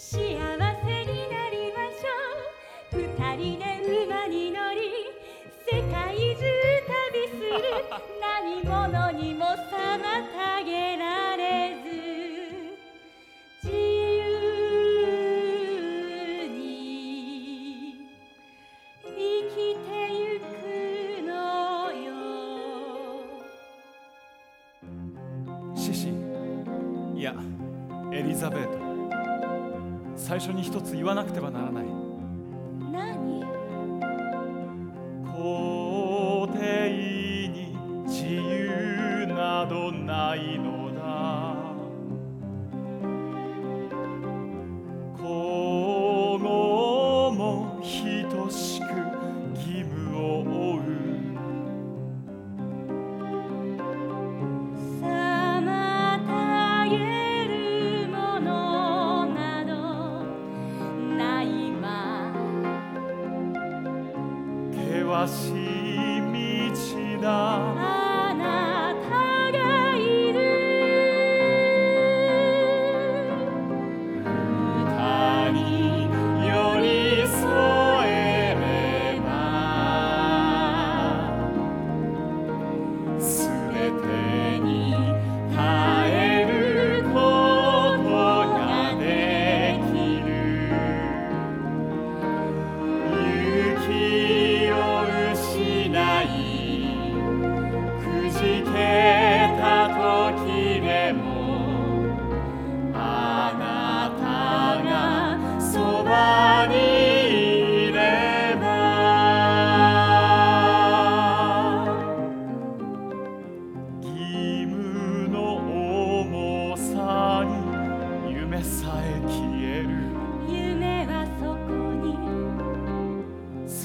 幸せになりましょう。二人で馬に乗り世界中旅する何者にも妨げられず自由に生きてゆくのよシシいやエリザベート。最初に一つ言わなくてはならない。険しい道だ。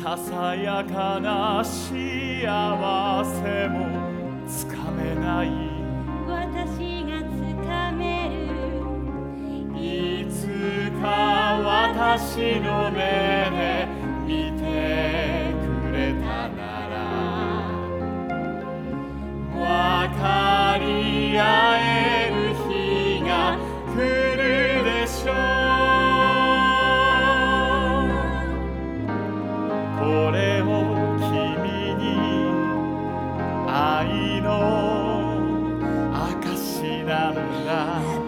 ささやかな幸せもつかめない。私がつかめる。いつか私の目で見て。愛の証なんだ。